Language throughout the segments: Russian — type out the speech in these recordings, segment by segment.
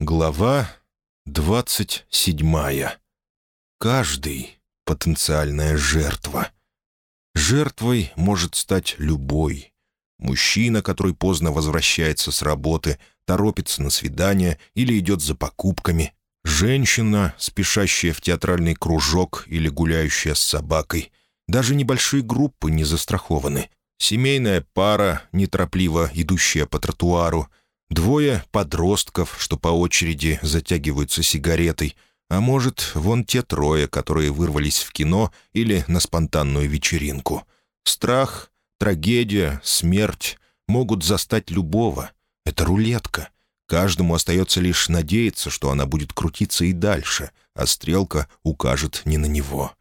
Глава двадцать седьмая. Каждый — потенциальная жертва. Жертвой может стать любой. Мужчина, который поздно возвращается с работы, торопится на свидание или идет за покупками. Женщина, спешащая в театральный кружок или гуляющая с собакой. Даже небольшие группы не застрахованы. Семейная пара, неторопливо идущая по тротуару. Двое подростков, что по очереди затягиваются сигаретой. А может, вон те трое, которые вырвались в кино или на спонтанную вечеринку. Страх, трагедия, смерть могут застать любого. Это рулетка. Каждому остается лишь надеяться, что она будет крутиться и дальше, а стрелка укажет не на него.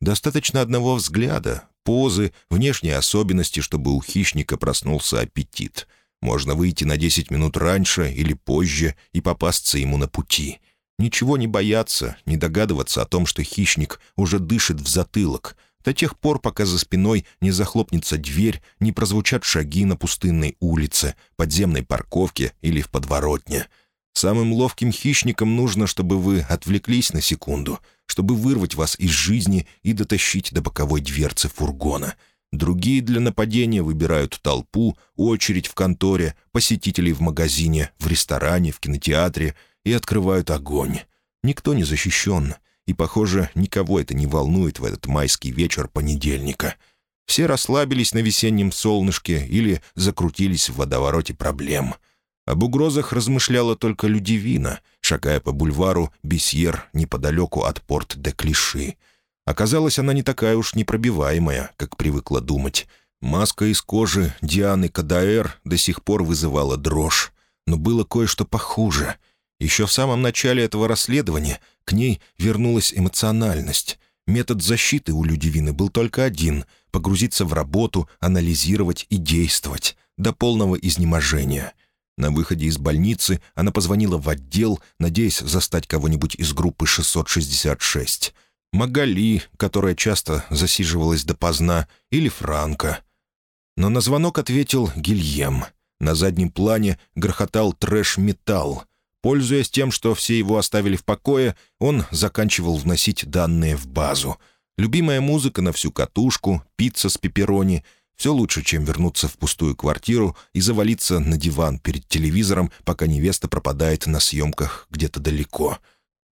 Достаточно одного взгляда, позы, внешней особенности, чтобы у хищника проснулся аппетит. Можно выйти на 10 минут раньше или позже и попасться ему на пути. Ничего не бояться, не догадываться о том, что хищник уже дышит в затылок, до тех пор, пока за спиной не захлопнется дверь, не прозвучат шаги на пустынной улице, подземной парковке или в подворотне. Самым ловким хищникам нужно, чтобы вы отвлеклись на секунду, чтобы вырвать вас из жизни и дотащить до боковой дверцы фургона. Другие для нападения выбирают толпу, очередь в конторе, посетителей в магазине, в ресторане, в кинотеатре и открывают огонь. Никто не защищен, и, похоже, никого это не волнует в этот майский вечер понедельника. Все расслабились на весеннем солнышке или закрутились в водовороте проблем. Об угрозах размышляла только Людивина, шагая по бульвару Бесьер неподалеку от порт де Клиши. Оказалось, она не такая уж непробиваемая, как привыкла думать. Маска из кожи Дианы Кадаэр до сих пор вызывала дрожь. Но было кое-что похуже. Еще в самом начале этого расследования к ней вернулась эмоциональность. Метод защиты у Людивины был только один — погрузиться в работу, анализировать и действовать, до полного изнеможения. На выходе из больницы она позвонила в отдел, надеясь застать кого-нибудь из группы 666. Магали, которая часто засиживалась допоздна, или Франко. Но на звонок ответил Гильем. На заднем плане грохотал трэш-металл — Пользуясь тем, что все его оставили в покое, он заканчивал вносить данные в базу. Любимая музыка на всю катушку, пицца с пепперони — все лучше, чем вернуться в пустую квартиру и завалиться на диван перед телевизором, пока невеста пропадает на съемках где-то далеко.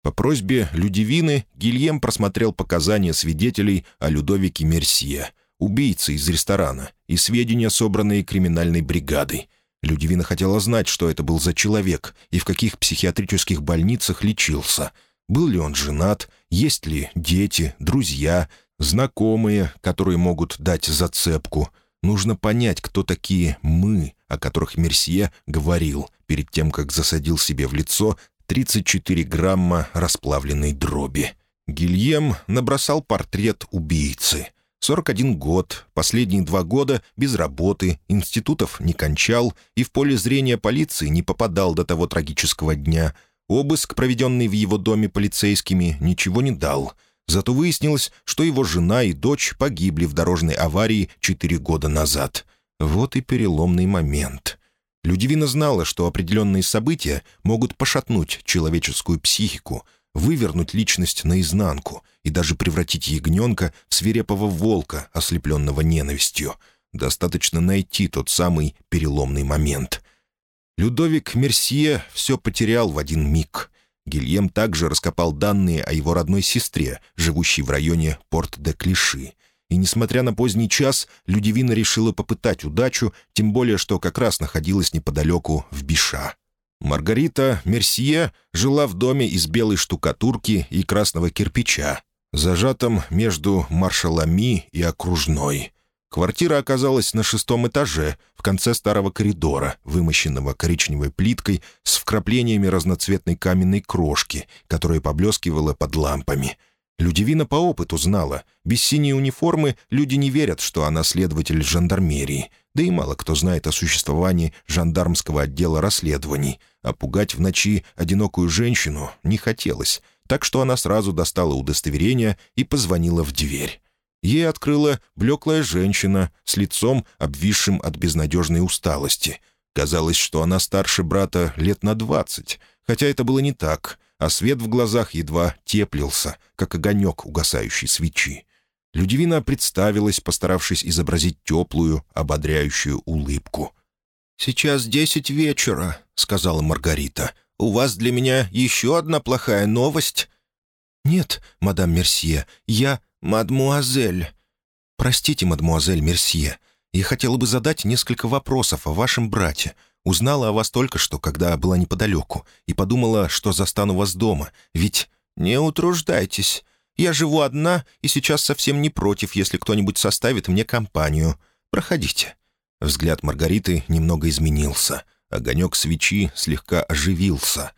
По просьбе Людивины Гильем просмотрел показания свидетелей о Людовике Мерсье, убийце из ресторана, и сведения, собранные криминальной бригадой — Людивина хотела знать, что это был за человек и в каких психиатрических больницах лечился. Был ли он женат, есть ли дети, друзья, знакомые, которые могут дать зацепку. Нужно понять, кто такие «мы», о которых Мерсье говорил перед тем, как засадил себе в лицо 34 грамма расплавленной дроби. Гильем набросал портрет убийцы — 41 год, последние два года без работы, институтов не кончал и в поле зрения полиции не попадал до того трагического дня. Обыск, проведенный в его доме полицейскими, ничего не дал. Зато выяснилось, что его жена и дочь погибли в дорожной аварии четыре года назад. Вот и переломный момент. Людивина знала, что определенные события могут пошатнуть человеческую психику — вывернуть личность наизнанку и даже превратить ягненка в свирепого волка, ослепленного ненавистью. Достаточно найти тот самый переломный момент. Людовик Мерсье все потерял в один миг. Гильем также раскопал данные о его родной сестре, живущей в районе Порт-де-Клиши. И, несмотря на поздний час, Людивина решила попытать удачу, тем более, что как раз находилась неподалеку в Биша. Маргарита Мерсье жила в доме из белой штукатурки и красного кирпича, зажатом между маршалами и окружной. Квартира оказалась на шестом этаже, в конце старого коридора, вымощенного коричневой плиткой с вкраплениями разноцветной каменной крошки, которая поблескивала под лампами. Людивина по опыту знала, без синей униформы люди не верят, что она следователь жандармерии — да и мало кто знает о существовании жандармского отдела расследований, а пугать в ночи одинокую женщину не хотелось, так что она сразу достала удостоверение и позвонила в дверь. Ей открыла блеклая женщина с лицом, обвисшим от безнадежной усталости. Казалось, что она старше брата лет на двадцать. хотя это было не так, а свет в глазах едва теплился, как огонек угасающей свечи. Людивина представилась, постаравшись изобразить теплую, ободряющую улыбку. «Сейчас десять вечера», — сказала Маргарита. «У вас для меня еще одна плохая новость?» «Нет, мадам Мерсье, я мадмуазель». «Простите, мадмуазель Мерсье, я хотела бы задать несколько вопросов о вашем брате. Узнала о вас только что, когда была неподалеку, и подумала, что застану вас дома, ведь...» «Не утруждайтесь. Я живу одна и сейчас совсем не против, если кто-нибудь составит мне компанию. Проходите». Взгляд Маргариты немного изменился. Огонек свечи слегка оживился.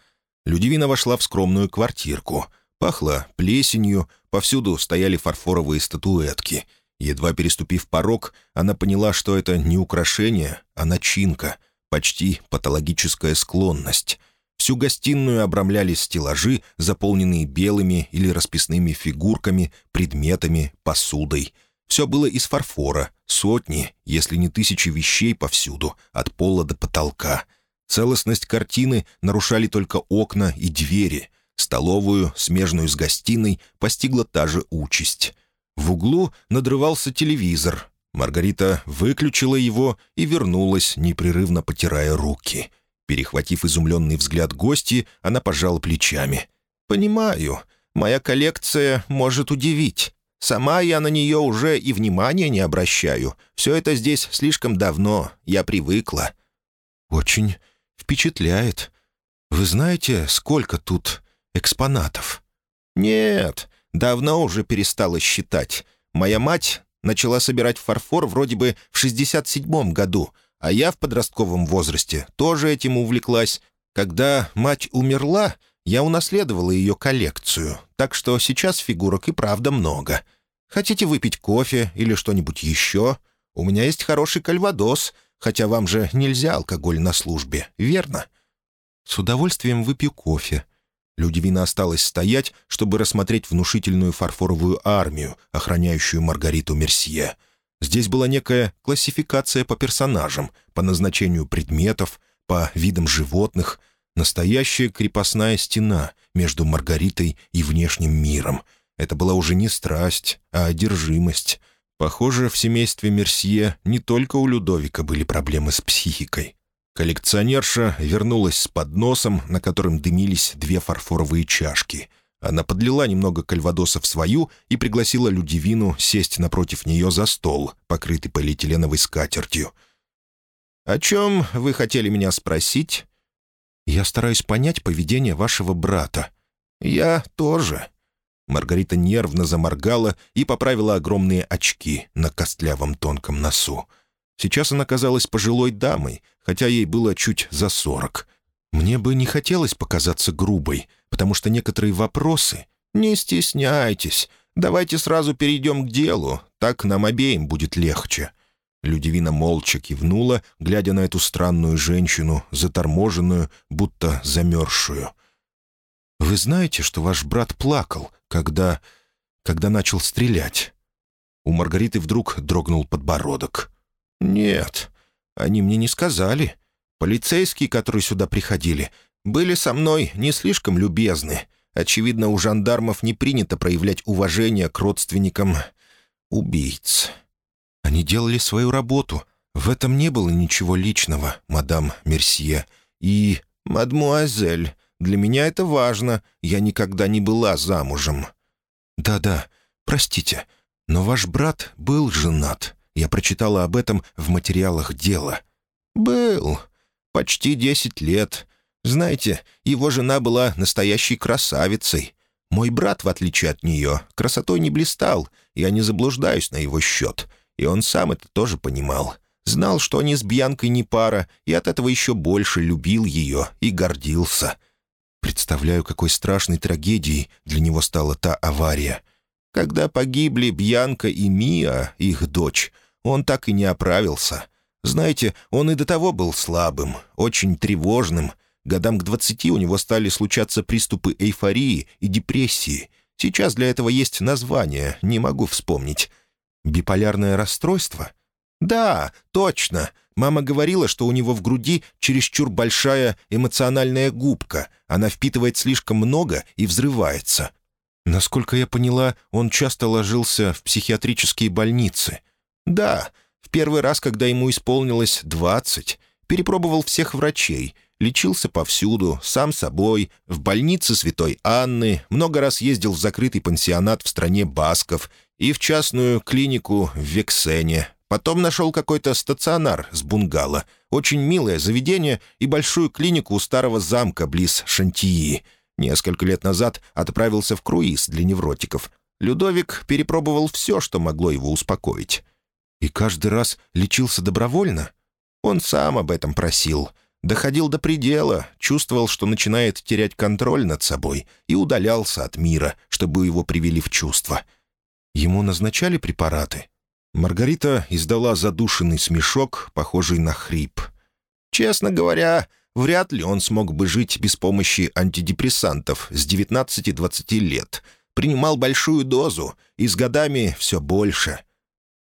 Людивина вошла в скромную квартирку. Пахло плесенью, повсюду стояли фарфоровые статуэтки. Едва переступив порог, она поняла, что это не украшение, а начинка — почти патологическая склонность. Всю гостиную обрамляли стеллажи, заполненные белыми или расписными фигурками, предметами, посудой. Все было из фарфора, сотни, если не тысячи вещей повсюду, от пола до потолка. Целостность картины нарушали только окна и двери. Столовую, смежную с гостиной, постигла та же участь. В углу надрывался телевизор, Маргарита выключила его и вернулась, непрерывно потирая руки. Перехватив изумленный взгляд гости, она пожала плечами. «Понимаю, моя коллекция может удивить. Сама я на нее уже и внимания не обращаю. Все это здесь слишком давно, я привыкла». «Очень впечатляет. Вы знаете, сколько тут экспонатов?» «Нет, давно уже перестала считать. Моя мать начала собирать фарфор вроде бы в 67-м году, а я в подростковом возрасте тоже этим увлеклась. Когда мать умерла, я унаследовала ее коллекцию, так что сейчас фигурок и правда много. Хотите выпить кофе или что-нибудь еще? У меня есть хороший кальвадос, хотя вам же нельзя алкоголь на службе, верно?» «С удовольствием выпью кофе», Людивина осталась стоять, чтобы рассмотреть внушительную фарфоровую армию, охраняющую Маргариту Мерсье. Здесь была некая классификация по персонажам, по назначению предметов, по видам животных, настоящая крепостная стена между Маргаритой и внешним миром. Это была уже не страсть, а одержимость. Похоже, в семействе Мерсье не только у Людовика были проблемы с психикой. Коллекционерша вернулась с подносом, на котором дымились две фарфоровые чашки. Она подлила немного кальвадоса в свою и пригласила Людивину сесть напротив нее за стол, покрытый полиэтиленовой скатертью. «О чем вы хотели меня спросить?» «Я стараюсь понять поведение вашего брата». «Я тоже». Маргарита нервно заморгала и поправила огромные очки на костлявом тонком носу. Сейчас она казалась пожилой дамой, хотя ей было чуть за сорок. Мне бы не хотелось показаться грубой, потому что некоторые вопросы... «Не стесняйтесь. Давайте сразу перейдем к делу. Так нам обеим будет легче». Людивина молча кивнула, глядя на эту странную женщину, заторможенную, будто замерзшую. «Вы знаете, что ваш брат плакал, когда... когда начал стрелять?» У Маргариты вдруг дрогнул подбородок. «Нет, они мне не сказали. Полицейские, которые сюда приходили, были со мной не слишком любезны. Очевидно, у жандармов не принято проявлять уважение к родственникам убийц. Они делали свою работу. В этом не было ничего личного, мадам Мерсье. И, мадмуазель, для меня это важно. Я никогда не была замужем. Да-да, простите, но ваш брат был женат. Я прочитала об этом в материалах дела. «Был. Почти десять лет. Знаете, его жена была настоящей красавицей. Мой брат, в отличие от нее, красотой не блистал, я не заблуждаюсь на его счет. И он сам это тоже понимал. Знал, что они с Бьянкой не пара, и от этого еще больше любил ее и гордился. Представляю, какой страшной трагедией для него стала та авария. Когда погибли Бьянка и Мия, их дочь, он так и не оправился. Знаете, он и до того был слабым, очень тревожным. Годам к двадцати у него стали случаться приступы эйфории и депрессии. Сейчас для этого есть название, не могу вспомнить. Биполярное расстройство? Да, точно. Мама говорила, что у него в груди чересчур большая эмоциональная губка. Она впитывает слишком много и взрывается. Насколько я поняла, он часто ложился в психиатрические больницы. Да, в первый раз, когда ему исполнилось двадцать, перепробовал всех врачей, лечился повсюду, сам собой, в больнице Святой Анны, много раз ездил в закрытый пансионат в стране Басков и в частную клинику в Вексене, Потом нашел какой-то стационар с бунгало, очень милое заведение и большую клинику у старого замка близ Шантии. Несколько лет назад отправился в круиз для невротиков. Людовик перепробовал все, что могло его успокоить. И каждый раз лечился добровольно? Он сам об этом просил. Доходил до предела, чувствовал, что начинает терять контроль над собой и удалялся от мира, чтобы его привели в чувство. Ему назначали препараты — Маргарита издала задушенный смешок, похожий на хрип. «Честно говоря, вряд ли он смог бы жить без помощи антидепрессантов с 19-20 лет. Принимал большую дозу, и с годами все больше.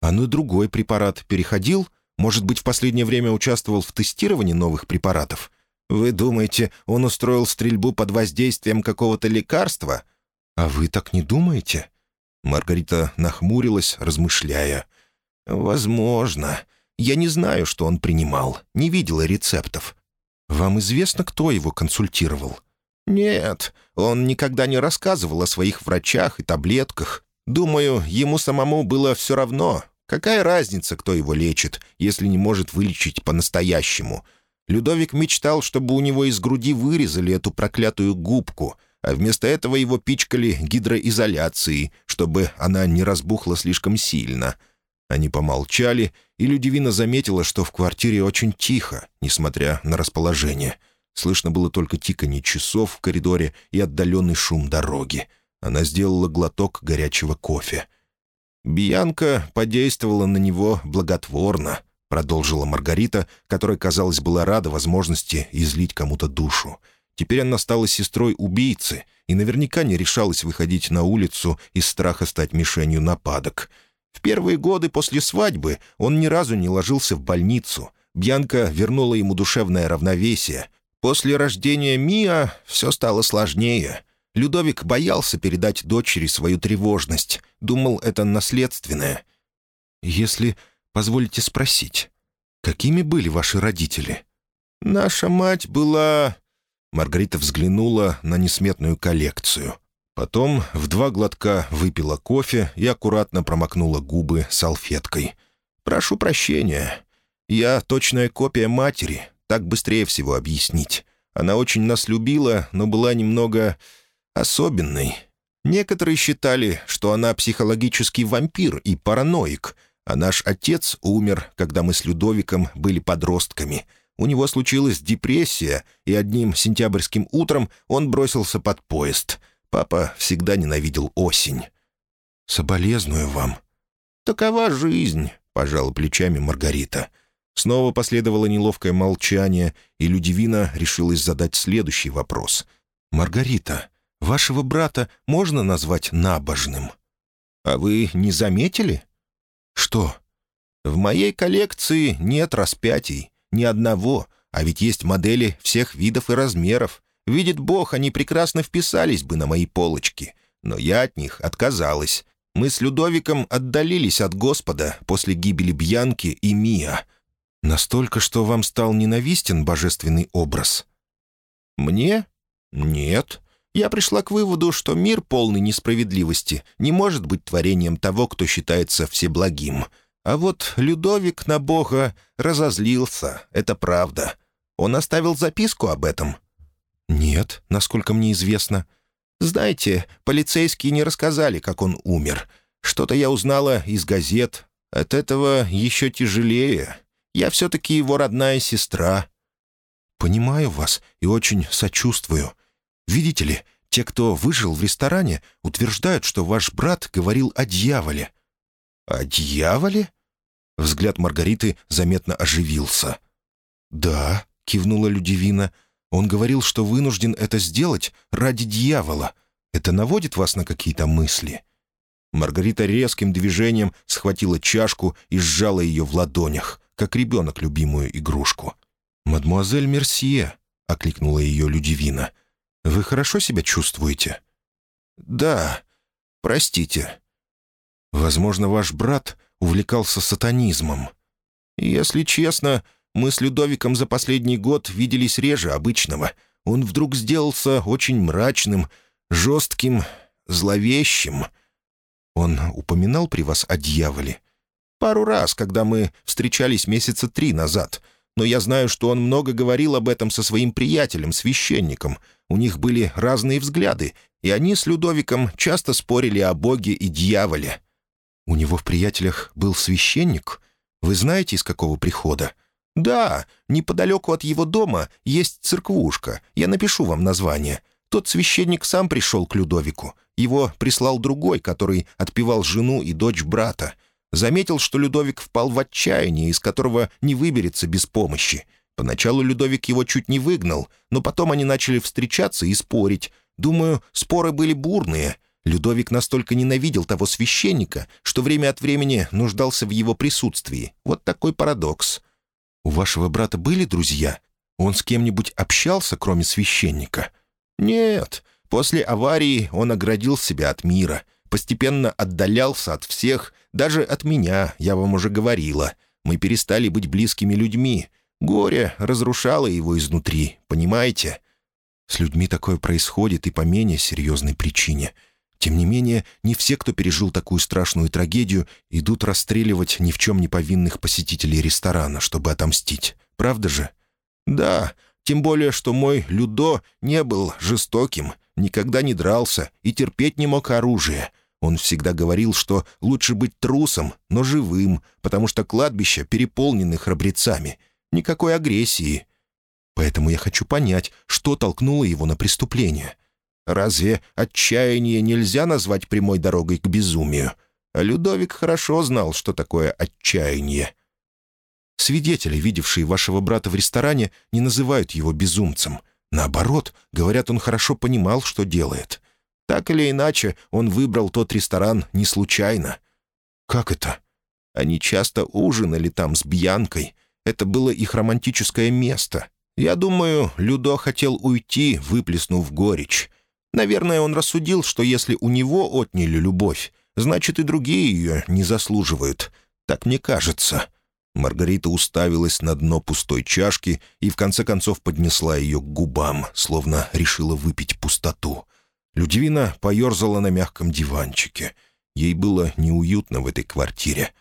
А на другой препарат переходил? Может быть, в последнее время участвовал в тестировании новых препаратов? Вы думаете, он устроил стрельбу под воздействием какого-то лекарства? А вы так не думаете?» Маргарита нахмурилась, размышляя — «Возможно. Я не знаю, что он принимал. Не видела рецептов. Вам известно, кто его консультировал?» «Нет, он никогда не рассказывал о своих врачах и таблетках. Думаю, ему самому было все равно. Какая разница, кто его лечит, если не может вылечить по-настоящему?» Людовик мечтал, чтобы у него из груди вырезали эту проклятую губку, а вместо этого его пичкали гидроизоляцией, чтобы она не разбухла слишком сильно — они помолчали, и Людивина заметила, что в квартире очень тихо, несмотря на расположение. Слышно было только тиканье часов в коридоре и отдаленный шум дороги. Она сделала глоток горячего кофе. «Бьянка подействовала на него благотворно», — продолжила Маргарита, которая, казалось, была рада возможности излить кому-то душу. Теперь она стала сестрой убийцы и наверняка не решалась выходить на улицу из страха стать мишенью нападок — в первые годы после свадьбы он ни разу не ложился в больницу. Бьянка вернула ему душевное равновесие. После рождения Миа все стало сложнее. Людовик боялся передать дочери свою тревожность. Думал, это наследственное. «Если позволите спросить, какими были ваши родители?» «Наша мать была...» Маргарита взглянула на несметную коллекцию. Потом в два глотка выпила кофе и аккуратно промокнула губы салфеткой. «Прошу прощения. Я точная копия матери. Так быстрее всего объяснить. Она очень нас любила, но была немного особенной. Некоторые считали, что она психологический вампир и параноик, а наш отец умер, когда мы с Людовиком были подростками». У него случилась депрессия, и одним сентябрьским утром он бросился под поезд. Папа всегда ненавидел осень. «Соболезную вам». «Такова жизнь», — пожала плечами Маргарита. Снова последовало неловкое молчание, и Людивина решилась задать следующий вопрос. «Маргарита, вашего брата можно назвать набожным?» «А вы не заметили?» «Что?» «В моей коллекции нет распятий, ни одного, а ведь есть модели всех видов и размеров. Видит Бог, они прекрасно вписались бы на мои полочки. Но я от них отказалась. Мы с Людовиком отдалились от Господа после гибели Бьянки и Мия. Настолько, что вам стал ненавистен божественный образ? Мне? Нет. Я пришла к выводу, что мир полный несправедливости не может быть творением того, кто считается всеблагим. А вот Людовик на Бога разозлился, это правда. Он оставил записку об этом, «Нет, насколько мне известно». «Знаете, полицейские не рассказали, как он умер. Что-то я узнала из газет. От этого еще тяжелее. Я все-таки его родная сестра». «Понимаю вас и очень сочувствую. Видите ли, те, кто выжил в ресторане, утверждают, что ваш брат говорил о дьяволе». «О дьяволе?» Взгляд Маргариты заметно оживился. «Да», — кивнула Людивина, — он говорил, что вынужден это сделать ради дьявола. Это наводит вас на какие-то мысли?» Маргарита резким движением схватила чашку и сжала ее в ладонях, как ребенок любимую игрушку. «Мадмуазель Мерсье», — окликнула ее Людивина, — «вы хорошо себя чувствуете?» «Да, простите». «Возможно, ваш брат увлекался сатанизмом». «Если честно, мы с Людовиком за последний год виделись реже обычного. Он вдруг сделался очень мрачным, жестким, зловещим». «Он упоминал при вас о дьяволе?» «Пару раз, когда мы встречались месяца три назад. Но я знаю, что он много говорил об этом со своим приятелем, священником. У них были разные взгляды, и они с Людовиком часто спорили о Боге и дьяволе». «У него в приятелях был священник? Вы знаете, из какого прихода?» «Да, неподалеку от его дома есть церквушка. Я напишу вам название. Тот священник сам пришел к Людовику. Его прислал другой, который отпевал жену и дочь брата. Заметил, что Людовик впал в отчаяние, из которого не выберется без помощи. Поначалу Людовик его чуть не выгнал, но потом они начали встречаться и спорить. Думаю, споры были бурные. Людовик настолько ненавидел того священника, что время от времени нуждался в его присутствии. Вот такой парадокс. «У вашего брата были друзья? Он с кем-нибудь общался, кроме священника?» «Нет. После аварии он оградил себя от мира, постепенно отдалялся от всех, даже от меня, я вам уже говорила. Мы перестали быть близкими людьми. Горе разрушало его изнутри, понимаете?» С людьми такое происходит и по менее серьезной причине. Тем не менее, не все, кто пережил такую страшную трагедию, идут расстреливать ни в чем не повинных посетителей ресторана, чтобы отомстить. Правда же? Да, тем более, что мой Людо не был жестоким, никогда не дрался и терпеть не мог оружие. Он всегда говорил, что лучше быть трусом, но живым, потому что кладбища переполнены храбрецами. Никакой агрессии. Поэтому я хочу понять, что толкнуло его на преступление. Разве отчаяние нельзя назвать прямой дорогой к безумию? А Людовик хорошо знал, что такое отчаяние. Свидетели, видевшие вашего брата в ресторане, не называют его безумцем. Наоборот, говорят, он хорошо понимал, что делает. Так или иначе, он выбрал тот ресторан не случайно. Как это? Они часто ужинали там с Бьянкой. Это было их романтическое место. Я думаю, Людо хотел уйти, выплеснув горечь. Наверное, он рассудил, что если у него отняли любовь, значит и другие ее не заслуживают. Так мне кажется». Маргарита уставилась на дно пустой чашки и в конце концов поднесла ее к губам, словно решила выпить пустоту. Людивина поерзала на мягком диванчике. Ей было неуютно в этой квартире.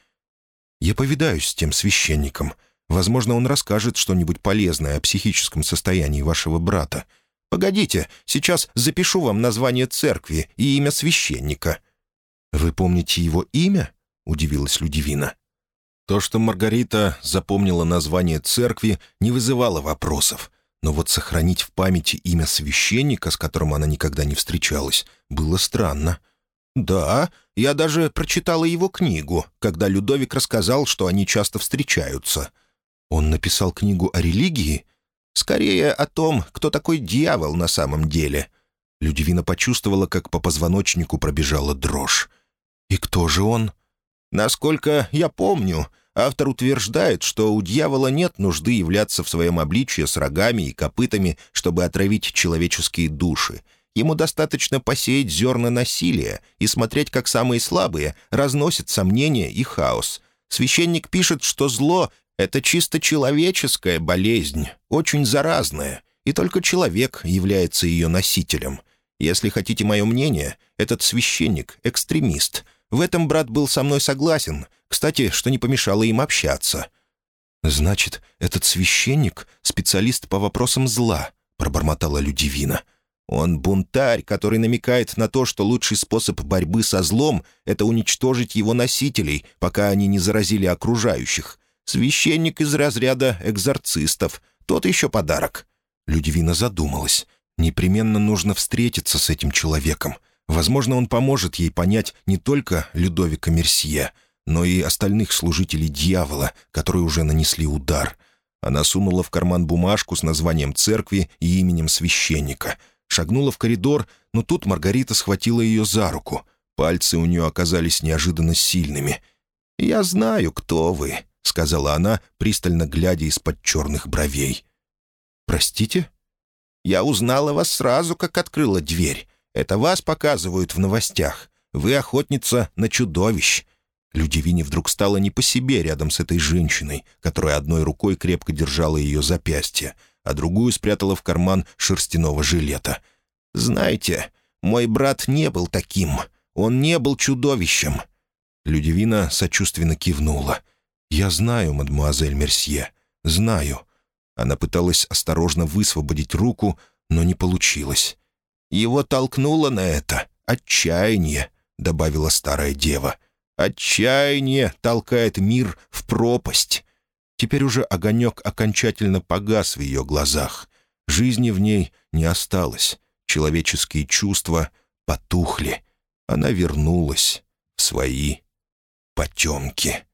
«Я повидаюсь с тем священником. Возможно, он расскажет что-нибудь полезное о психическом состоянии вашего брата. Погодите, сейчас запишу вам название церкви и имя священника». «Вы помните его имя?» — удивилась Людивина. То, что Маргарита запомнила название церкви, не вызывало вопросов. Но вот сохранить в памяти имя священника, с которым она никогда не встречалась, было странно. «Да, я даже прочитала его книгу, когда Людовик рассказал, что они часто встречаются». «Он написал книгу о религии?» «Скорее о том, кто такой дьявол на самом деле». Людивина почувствовала, как по позвоночнику пробежала дрожь. «И кто же он?» «Насколько я помню, Автор утверждает, что у дьявола нет нужды являться в своем обличье с рогами и копытами, чтобы отравить человеческие души. Ему достаточно посеять зерна насилия и смотреть, как самые слабые разносят сомнения и хаос. Священник пишет, что зло — это чисто человеческая болезнь, очень заразная, и только человек является ее носителем. Если хотите мое мнение, этот священник — экстремист — в этом брат был со мной согласен. Кстати, что не помешало им общаться». «Значит, этот священник — специалист по вопросам зла», — пробормотала Людивина. «Он бунтарь, который намекает на то, что лучший способ борьбы со злом — это уничтожить его носителей, пока они не заразили окружающих. Священник из разряда экзорцистов. Тот еще подарок». Людивина задумалась. «Непременно нужно встретиться с этим человеком. Возможно, он поможет ей понять не только Людовика Мерсье, но и остальных служителей дьявола, которые уже нанесли удар. Она сунула в карман бумажку с названием церкви и именем священника. Шагнула в коридор, но тут Маргарита схватила ее за руку. Пальцы у нее оказались неожиданно сильными. «Я знаю, кто вы», — сказала она, пристально глядя из-под черных бровей. «Простите?» «Я узнала вас сразу, как открыла дверь. Это вас показывают в новостях. Вы охотница на чудовищ». Людивине вдруг стало не по себе рядом с этой женщиной, которая одной рукой крепко держала ее запястье, а другую спрятала в карман шерстяного жилета. «Знаете, мой брат не был таким. Он не был чудовищем». Людивина сочувственно кивнула. «Я знаю, мадмуазель Мерсье, знаю». Она пыталась осторожно высвободить руку, но не получилось. «Его толкнуло на это отчаяние», — добавила старая дева. «Отчаяние толкает мир в пропасть». Теперь уже огонек окончательно погас в ее глазах. Жизни в ней не осталось. Человеческие чувства потухли. Она вернулась в свои потемки.